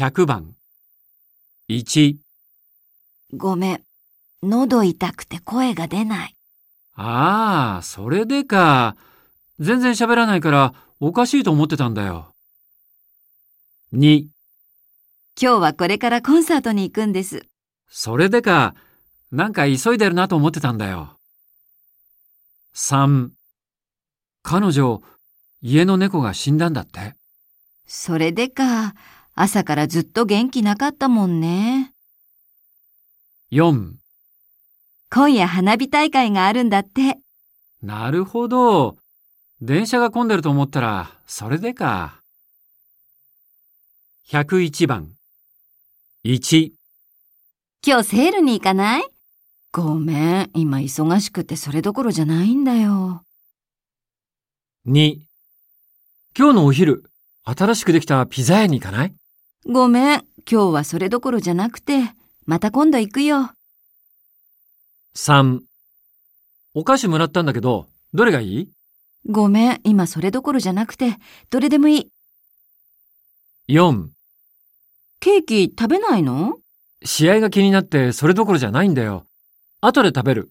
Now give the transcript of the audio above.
100番。1、ごめん。喉痛くて声が出ない。ああ、それでか。全然喋らないからおかしいと思ってたんだよ。2、今日はこれからコンサートに行くんです。それでか。なんか急いでるなと思ってたんだよ。3、彼女、家の猫が死んだんだって。それでか。朝からずっと元気なかったもんね。4、今夜花火大会があるんだって。なるほど。電車が混んでると思ったら、それでか。101番。1、今日セールに行かない？ごめん。今忙しくてそれどころじゃないんだよ。2、今日のお昼、新しくできたピザ屋に行かない？ごめん。今日はそれどころじゃなくて、また今度行くよ。?3、お菓子もらったんだけど、どれがいい？ごめん。今それどころじゃなくて、どれでもいい。?4、ケーキ食べないの？試合が気になってそれどころじゃないんだよ。後で食べる。